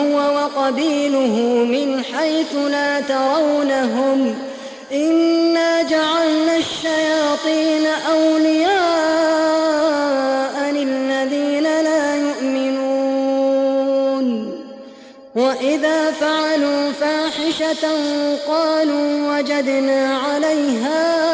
هو وقبيله من حيث لا ترونهم إنا جعلنا الشياطين أولياء للذين لا يؤمنون. وإذا فعلوا فاحشة قالوا وجدنا عليها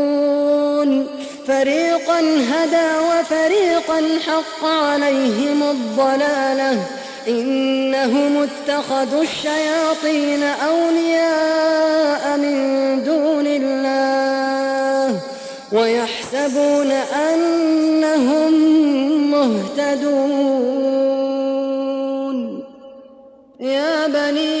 فريقا هدى وفريقا حق عليهم الضلالة. إنهم اتخذوا الشياطين أولياء من دون الله ويحسبون أنهم مهتدون. يا بني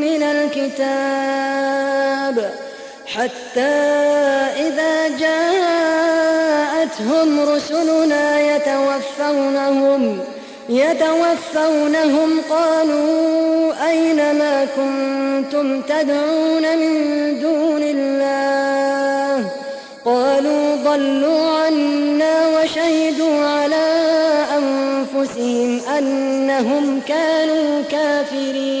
الكتاب حتى إذا جاءتهم رسلنا يتوفونهم يتوفونهم قالوا أين ما كنتم تدعون من دون الله قالوا ضلوا عنا وشهدوا على أنفسهم أنهم كانوا كافرين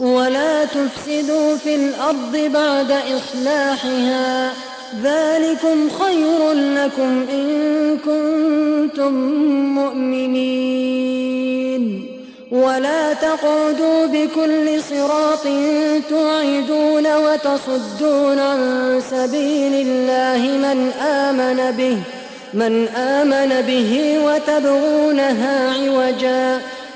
ولا تفسدوا في الأرض بعد إصلاحها. ذلكم خير لكم إن كنتم مؤمنين. ولا تقعدوا بكل صراط توعدون وتصدون عن سبيل الله من آمن به من آمن به وتبغونها عوجا.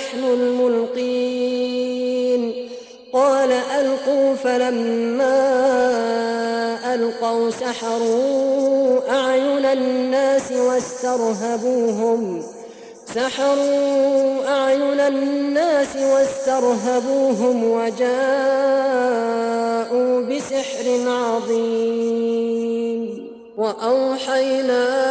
نحن الملقين. قال ألقوا فلما ألقوا سحروا أعين الناس واسترهبوهم. سحروا أعين الناس واسترهبوهم وجاءوا بسحر عظيم. وأوحينا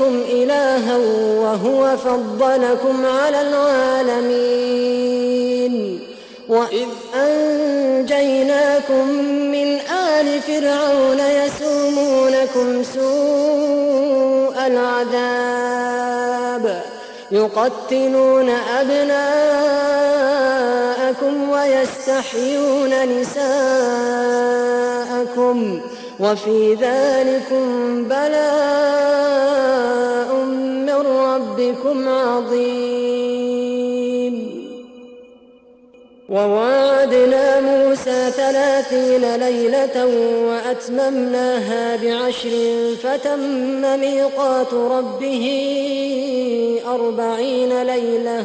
أبغيكم إلها وهو فضلكم على العالمين. وإذ أنجيناكم من آل فرعون يسومونكم سوء العذاب يقتلون أبناءكم ويستحيون نساءكم. وفي ذلكم بلاء من ربكم عظيم. وواعدنا موسى ثلاثين ليلة وأتممناها بعشر فتم ميقات ربه أربعين ليلة.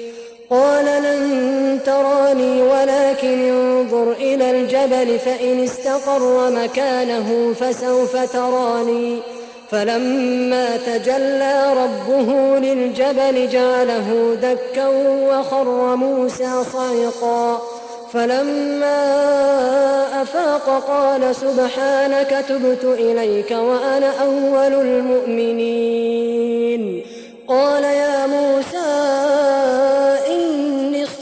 قال لن تراني ولكن انظر إلى الجبل فإن استقر مكانه فسوف تراني. فلما تجلى ربه للجبل جعله دكا وخر موسى صعقا فلما أفاق قال سبحانك تبت إليك وأنا أول المؤمنين. قال يا موسى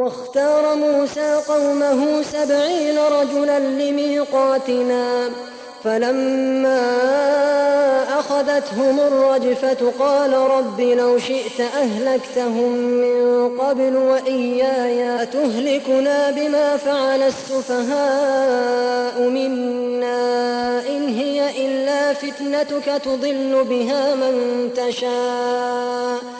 واختار موسى قومه سبعين رجلا لميقاتنا فلما أخذتهم الرجفة قال رب لو شئت أهلكتهم من قبل وإياي أتهلكنا بما فعل السفهاء منا إن هي إلا فتنتك تضل بها من تشاء.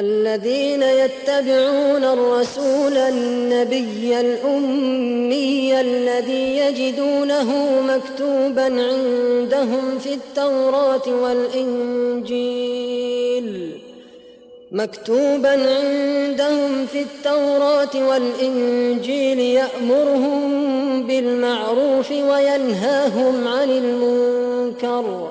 الذين يتبعون الرسول النبي الأمي الذي يجدونه مكتوبا عندهم في التوراة والإنجيل. مكتوبا عندهم في التوراة والإنجيل يأمرهم بالمعروف وينهاهم عن المنكر.